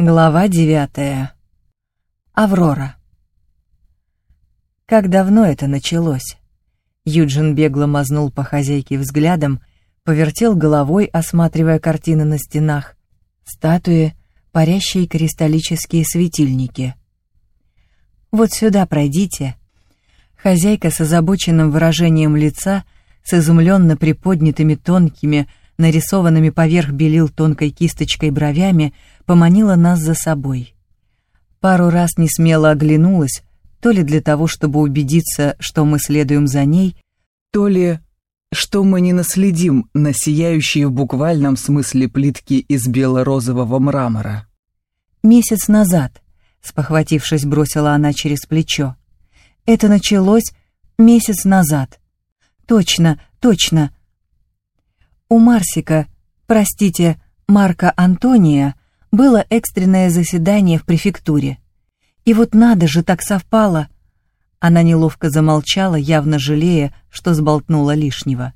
Глава девятая. Аврора. Как давно это началось? Юджин бегло мазнул по хозяйке взглядом, повертел головой, осматривая картины на стенах, статуи, парящие кристаллические светильники. «Вот сюда пройдите». Хозяйка с озабоченным выражением лица, с изумленно приподнятыми тонкими, нарисованными поверх белил тонкой кисточкой бровями, поманила нас за собой. Пару раз не смело оглянулась, то ли для того, чтобы убедиться, что мы следуем за ней, то ли что мы не наследим на сияющие в буквальном смысле плитки из бело-розового мрамора. Месяц назад, спохватившись, бросила она через плечо. Это началось месяц назад. Точно, точно. У Марсика, простите, Марка Антония, было экстренное заседание в префектуре. И вот надо же, так совпало. Она неловко замолчала, явно жалея, что сболтнула лишнего.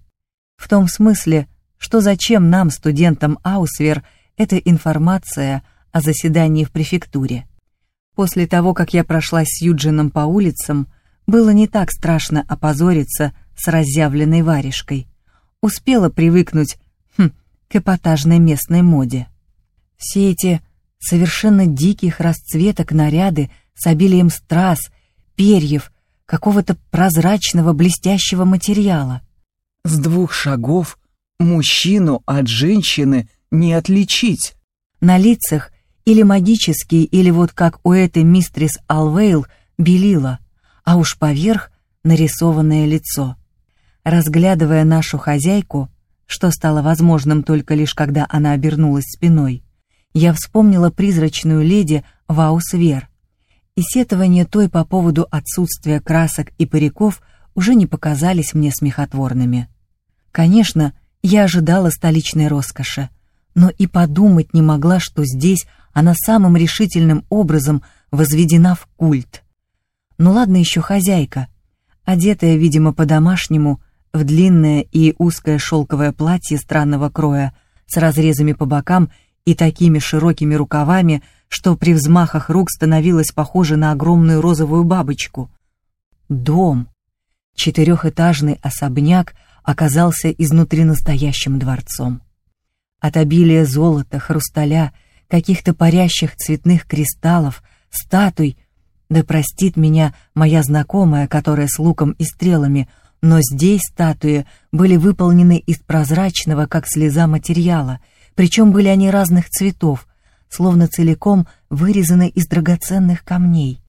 В том смысле, что зачем нам, студентам Аусвер, эта информация о заседании в префектуре. После того, как я прошлась с Юджином по улицам, было не так страшно опозориться с разъявленной варежкой. Успела привыкнуть хм, к эпатажной местной моде. Все эти совершенно диких расцветок наряды с обилием страз, перьев, какого-то прозрачного блестящего материала. С двух шагов мужчину от женщины не отличить. На лицах или магические, или вот как у этой мистрис Алвейл белила, а уж поверх нарисованное лицо. Разглядывая нашу хозяйку, что стало возможным только лишь когда она обернулась спиной, я вспомнила призрачную леди Ваусвер, и сетования той по поводу отсутствия красок и париков уже не показались мне смехотворными. Конечно, я ожидала столичной роскоши, но и подумать не могла, что здесь она самым решительным образом возведена в культ. Ну ладно еще хозяйка, одетая, видимо, по-домашнему, в длинное и узкое шелковое платье странного кроя с разрезами по бокам и такими широкими рукавами, что при взмахах рук становилась похожа на огромную розовую бабочку. Дом, четырехэтажный особняк, оказался изнутри настоящим дворцом. От обилия золота, хрусталя, каких-то парящих цветных кристаллов, статуй, да простит меня моя знакомая, которая с луком и стрелами, но здесь статуи были выполнены из прозрачного, как слеза, материала — причем были они разных цветов, словно целиком вырезаны из драгоценных камней.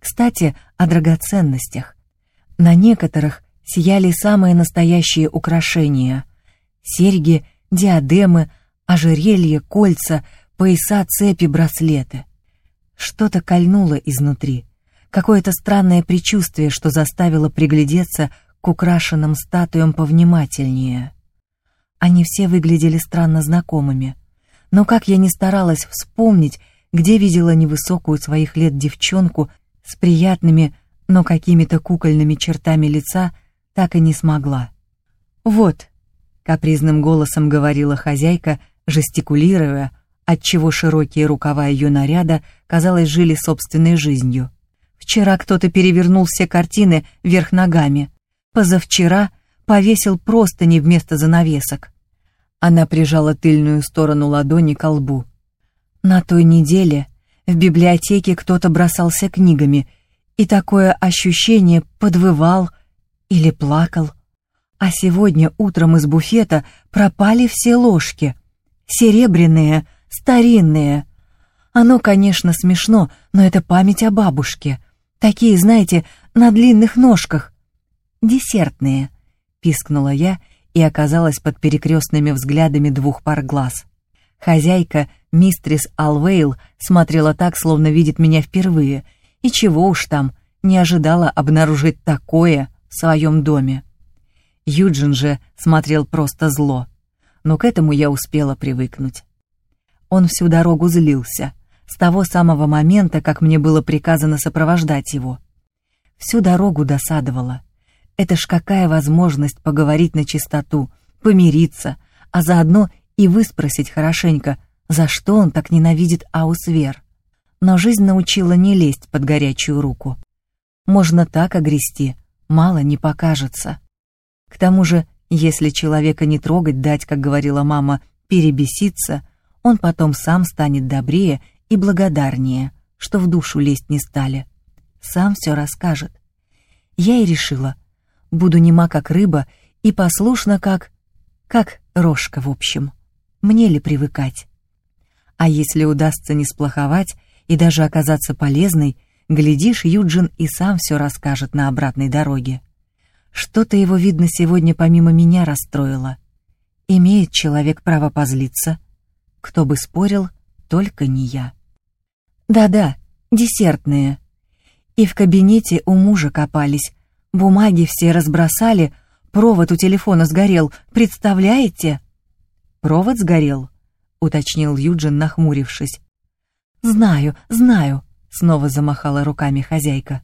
Кстати, о драгоценностях. На некоторых сияли самые настоящие украшения. Серьги, диадемы, ожерелья, кольца, пояса, цепи, браслеты. Что-то кольнуло изнутри. Какое-то странное предчувствие, что заставило приглядеться к украшенным статуям повнимательнее. Они все выглядели странно знакомыми. Но как я ни старалась вспомнить, где видела невысокую своих лет девчонку с приятными, но какими-то кукольными чертами лица, так и не смогла. «Вот», — капризным голосом говорила хозяйка, жестикулируя, отчего широкие рукава ее наряда, казалось, жили собственной жизнью. «Вчера кто-то перевернул все картины вверх ногами. Позавчера повесил простыни вместо занавесок. Она прижала тыльную сторону ладони к лбу. На той неделе в библиотеке кто-то бросался книгами, и такое ощущение подвывал или плакал. А сегодня утром из буфета пропали все ложки. Серебряные, старинные. Оно, конечно, смешно, но это память о бабушке. Такие, знаете, на длинных ножках. Десертные пискнула я и оказалась под перекрестными взглядами двух пар глаз. Хозяйка, мистрис Алвейл, смотрела так, словно видит меня впервые, и чего уж там, не ожидала обнаружить такое в своем доме. Юджин же смотрел просто зло, но к этому я успела привыкнуть. Он всю дорогу злился, с того самого момента, как мне было приказано сопровождать его. Всю дорогу досадовала. Это ж какая возможность поговорить на чистоту, помириться, а заодно и выспросить хорошенько, за что он так ненавидит Аусвер. Но жизнь научила не лезть под горячую руку. Можно так огрести, мало не покажется. К тому же, если человека не трогать, дать, как говорила мама, перебеситься, он потом сам станет добрее и благодарнее, что в душу лезть не стали. Сам все расскажет. Я и решила, буду нема как рыба и послушна как... как рожка в общем. Мне ли привыкать? А если удастся не сплоховать и даже оказаться полезной, глядишь, Юджин и сам все расскажет на обратной дороге. Что-то его, видно, сегодня помимо меня расстроило. Имеет человек право позлиться. Кто бы спорил, только не я. Да-да, десертные. И в кабинете у мужа копались. Бумаги все разбросали, провод у телефона сгорел, представляете? Провод сгорел, уточнил Юджин, нахмурившись. Знаю, знаю, снова замахала руками хозяйка.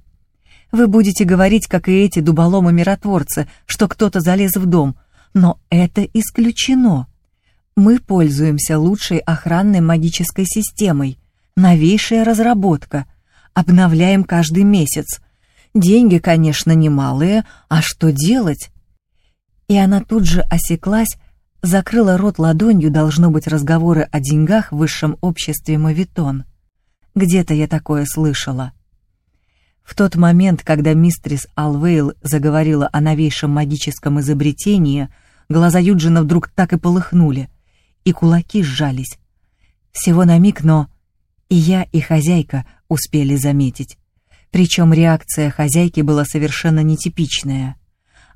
Вы будете говорить, как и эти дуболомы-миротворцы, что кто-то залез в дом, но это исключено. Мы пользуемся лучшей охранной магической системой, новейшая разработка, обновляем каждый месяц. Деньги, конечно, немалые, а что делать? И она тут же осеклась, закрыла рот ладонью, должно быть, разговоры о деньгах в высшем обществе Мавитон. Где-то я такое слышала. В тот момент, когда мистрис Алвейл заговорила о новейшем магическом изобретении, глаза Юджина вдруг так и полыхнули, и кулаки сжались. Всего на миг, но и я, и хозяйка успели заметить. Причем реакция хозяйки была совершенно нетипичная.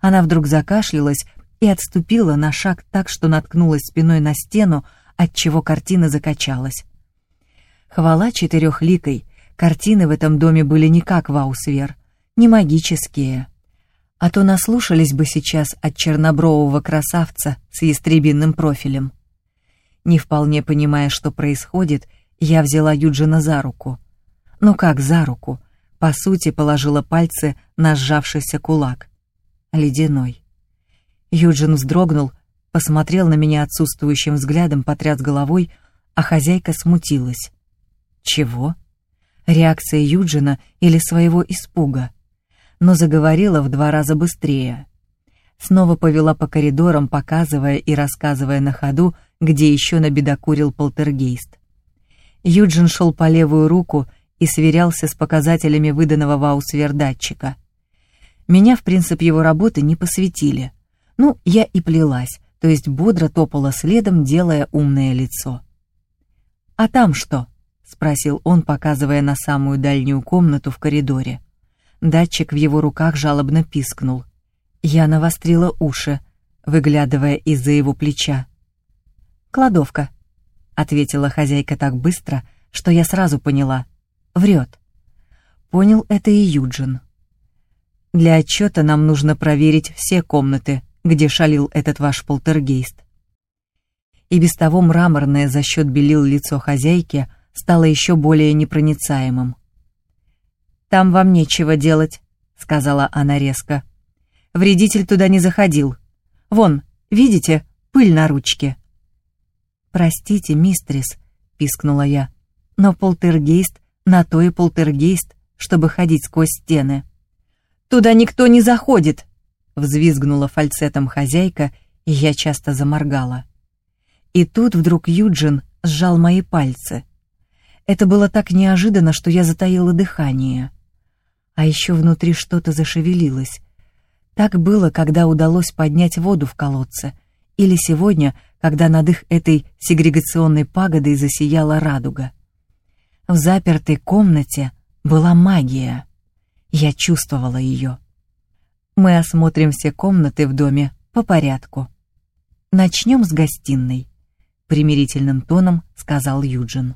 Она вдруг закашлялась и отступила на шаг так, что наткнулась спиной на стену, отчего картина закачалась. Хвала четырехликой — Картины в этом доме были не как в Аусвер, не магические. А то наслушались бы сейчас от чернобрового красавца с ястребинным профилем. Не вполне понимая, что происходит, я взяла Юджина за руку. Ну как за руку? По сути, положила пальцы на сжавшийся кулак. Ледяной. Юджин вздрогнул, посмотрел на меня отсутствующим взглядом, потряс головой, а хозяйка смутилась. «Чего?» реакция Юджина или своего испуга, но заговорила в два раза быстрее. Снова повела по коридорам, показывая и рассказывая на ходу, где еще набедокурил полтергейст. Юджин шел по левую руку и сверялся с показателями выданного в датчика. Меня, в принцип, его работы не посвятили. Ну, я и плелась, то есть бодро топала следом, делая умное лицо. «А там что?» — спросил он, показывая на самую дальнюю комнату в коридоре. Датчик в его руках жалобно пискнул. Я навострила уши, выглядывая из-за его плеча. «Кладовка», — ответила хозяйка так быстро, что я сразу поняла. Врет. Понял это и Юджин. «Для отчета нам нужно проверить все комнаты, где шалил этот ваш полтергейст». И без того мраморное за счет белил лицо хозяйки — стало еще более непроницаемым. «Там вам нечего делать», — сказала она резко. «Вредитель туда не заходил. Вон, видите, пыль на ручке». «Простите, мистрис», — пискнула я, «но полтергейст на то и полтергейст, чтобы ходить сквозь стены». «Туда никто не заходит», — взвизгнула фальцетом хозяйка, и я часто заморгала. И тут вдруг Юджин сжал мои пальцы — это было так неожиданно, что я затаила дыхание. А еще внутри что-то зашевелилось. Так было, когда удалось поднять воду в колодце, или сегодня, когда над их этой сегрегационной пагодой засияла радуга. В запертой комнате была магия. Я чувствовала ее. Мы осмотрим все комнаты в доме по порядку. Начнем с гостиной, примирительным тоном сказал Юджин.